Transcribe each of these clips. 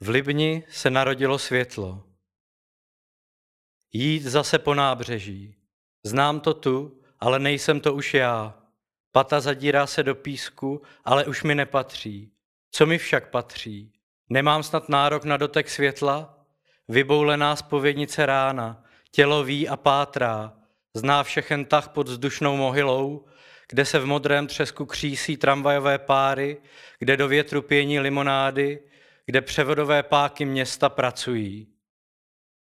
V Libni se narodilo světlo. Jít zase po nábřeží. Znám to tu, ale nejsem to už já. Pata zadírá se do písku, ale už mi nepatří. Co mi však patří? Nemám snad nárok na dotek světla? Vyboulená spovědnice rána, tělo ví a pátrá, zná všechen tah pod vzdušnou mohylou, kde se v modrém třesku křísí tramvajové páry, kde do větru pění limonády, kde převodové páky města pracují.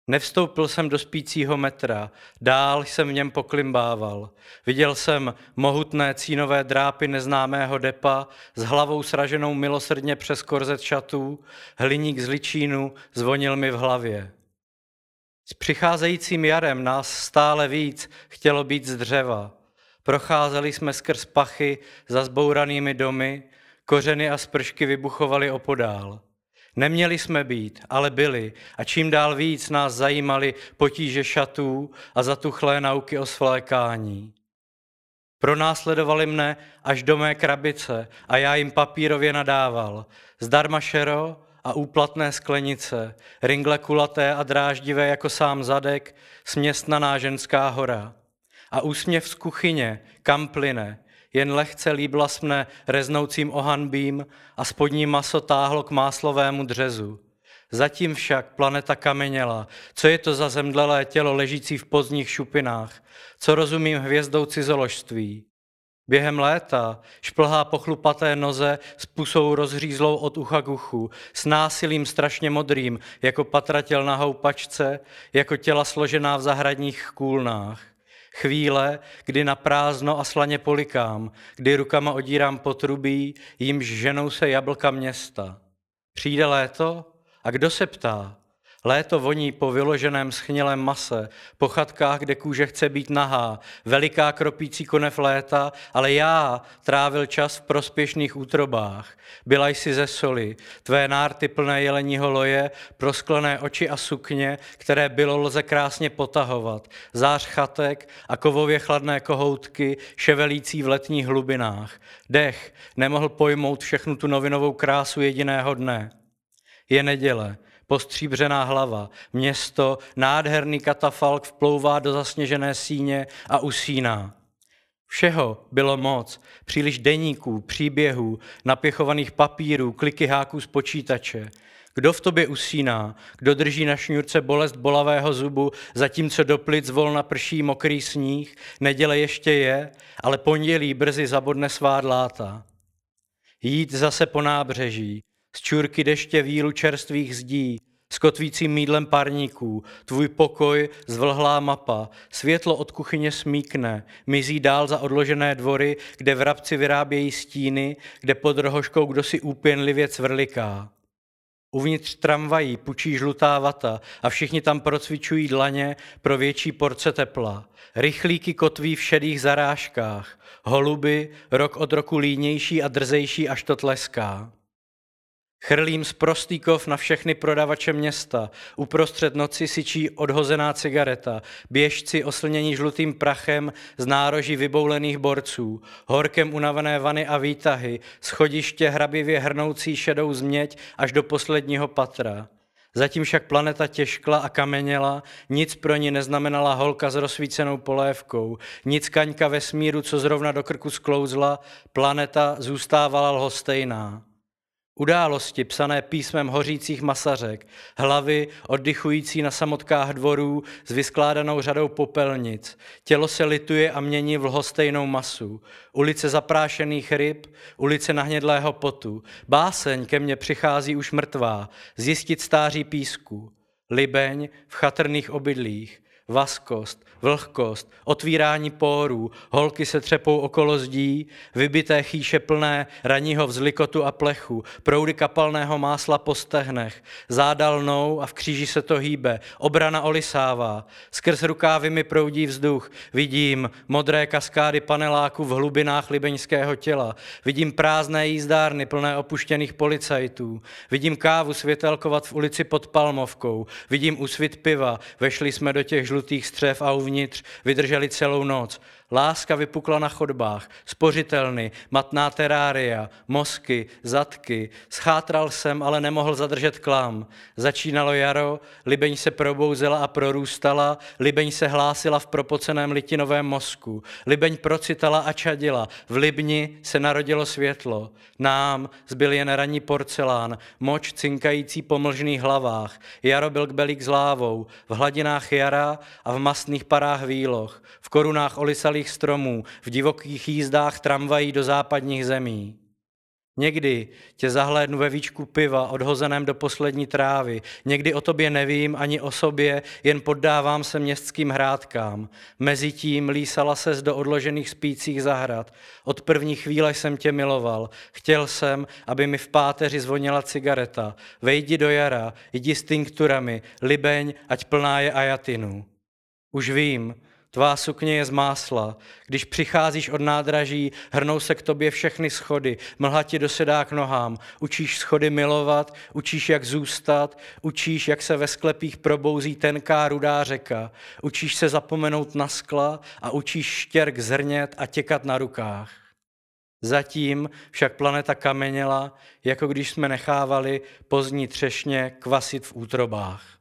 Nevstoupil jsem do spícího metra, dál jsem v něm poklimbával. Viděl jsem mohutné cínové drápy neznámého depa s hlavou sraženou milosrdně přes korzet šatů, hliník z ličínu zvonil mi v hlavě. S přicházejícím jarem nás stále víc chtělo být z dřeva. Procházeli jsme skrz pachy za zbouranými domy, kořeny a spršky vybuchovaly opodál. Neměli jsme být, ale byli a čím dál víc nás zajímali potíže šatů a zatuchlé nauky o svlékání. Pronásledovali mne až do mé krabice a já jim papírově nadával. Zdarma šero a úplatné sklenice, ringle kulaté a dráždivé jako sám zadek, směstnaná ženská hora. A úsměv z kuchyně, kam plyne, jen lehce líbla mne reznoucím ohanbím a spodní maso táhlo k máslovému dřezu. Zatím však planeta kameněla. Co je to za zemdlelé tělo ležící v pozdních šupinách? Co rozumím hvězdou cizoložství? Během léta šplhá po chlupaté noze s pusou rozřízlou od ucha k uchu, s násilím strašně modrým, jako patratěl na houpačce, jako těla složená v zahradních kůlnách. Chvíle, kdy na prázdno a slaně polikám, kdy rukama odírám potrubí, jimž ženou se jablka města. Přijde léto a kdo se ptá? Léto voní po vyloženém schnělém mase, po chatkách, kde kůže chce být nahá, veliká kropící konev léta, ale já trávil čas v prospěšných útrobách. Byla jsi ze soli, tvé nárty plné jeleního loje, prosklené oči a sukně, které bylo lze krásně potahovat, zář chatek a kovově chladné kohoutky, ševelící v letních hlubinách. Dech nemohl pojmout všechnu tu novinovou krásu jediného dne. Je neděle, postříbřená hlava, město, nádherný katafalk vplouvá do zasněžené síně a usíná. Všeho bylo moc, příliš deníků, příběhů, napěchovaných papírů, kliky háků z počítače. Kdo v tobě usíná, kdo drží na šňůrce bolest bolavého zubu, zatímco do plic volna prší mokrý sníh, neděle ještě je, ale pondělí brzy zabodne svá dláta. Jít zase po nábřeží, z čurky deště vílu čerstvých zdí, s kotvícím mídlem parníků, tvůj pokoj, zvlhlá mapa, světlo od kuchyně smíkne, mizí dál za odložené dvory, kde vrabci vyrábějí stíny, kde pod rohoškou kdo si úpěnlivě cvrliká. Uvnitř tramvají pučí žlutá vata a všichni tam procvičují dlaně pro větší porce tepla. Rychlíky kotví v šedých zarážkách, holuby rok od roku línější a drzejší, až to tleská. Chrlím z prostýkov na všechny prodavače města. Uprostřed noci syčí odhozená cigareta. Běžci oslnění žlutým prachem z nároží vyboulených borců. Horkem unavené vany a výtahy. Schodiště hrabivě hrnoucí šedou změť až do posledního patra. Zatím však planeta těžkla a kameněla, nic pro ní neznamenala holka s rozsvícenou polévkou, nic kaňka vesmíru, co zrovna do krku sklouzla, planeta zůstávala lhostejná. Události psané písmem hořících masařek, hlavy oddychující na samotkách dvorů s vyskládanou řadou popelnic. Tělo se lituje a mění v lhostejnou masu. Ulice zaprášených ryb, ulice nahnědlého potu. Báseň ke mně přichází už mrtvá, zjistit stáří písku. Libeň v chatrných obydlích vaskost, vlhkost, otvírání pórů, holky se třepou okolo zdí, vybité chýše plné raního vzlikotu a plechu, proudy kapalného másla po stehnech, záda lnou a v kříži se to hýbe, obrana olisává, skrz rukávy mi proudí vzduch, vidím modré kaskády paneláků v hlubinách libeňského těla, vidím prázdné jízdárny plné opuštěných policajtů, vidím kávu světelkovat v ulici pod Palmovkou, vidím úsvit piva, vešli jsme do těch žlutých žlutých střev a uvnitř vydrželi celou noc. Láska vypukla na chodbách, spořitelny, matná terária, mosky, zadky. Schátral jsem, ale nemohl zadržet klam. Začínalo jaro, libeň se probouzela a prorůstala, libeň se hlásila v propoceném litinovém mozku, libeň procitala a čadila, v libni se narodilo světlo. Nám zbyl jen ranní porcelán, moč cinkající po mlžných hlavách. Jaro byl kbelík s lávou, v hladinách jara a v mastných parách výloh, v korunách olisalých stromů, v divokých jízdách tramvají do západních zemí. Někdy tě zahlédnu ve víčku piva, odhozeném do poslední trávy. Někdy o tobě nevím, ani o sobě, jen poddávám se městským hrádkám. Mezitím lísala ses do odložených spících zahrad. Od první chvíle jsem tě miloval. Chtěl jsem, aby mi v páteři zvonila cigareta. Vejdi do jara, jdi s tinkturami, libeň, ať plná je ajatinu. Už vím, Tvá sukně je z másla. Když přicházíš od nádraží, hrnou se k tobě všechny schody, mlha ti dosedá k nohám. Učíš schody milovat, učíš, jak zůstat, učíš, jak se ve sklepích probouzí tenká rudá řeka. Učíš se zapomenout na skla a učíš štěrk zrnět a těkat na rukách. Zatím však planeta kameněla, jako když jsme nechávali pozdní třešně kvasit v útrobách.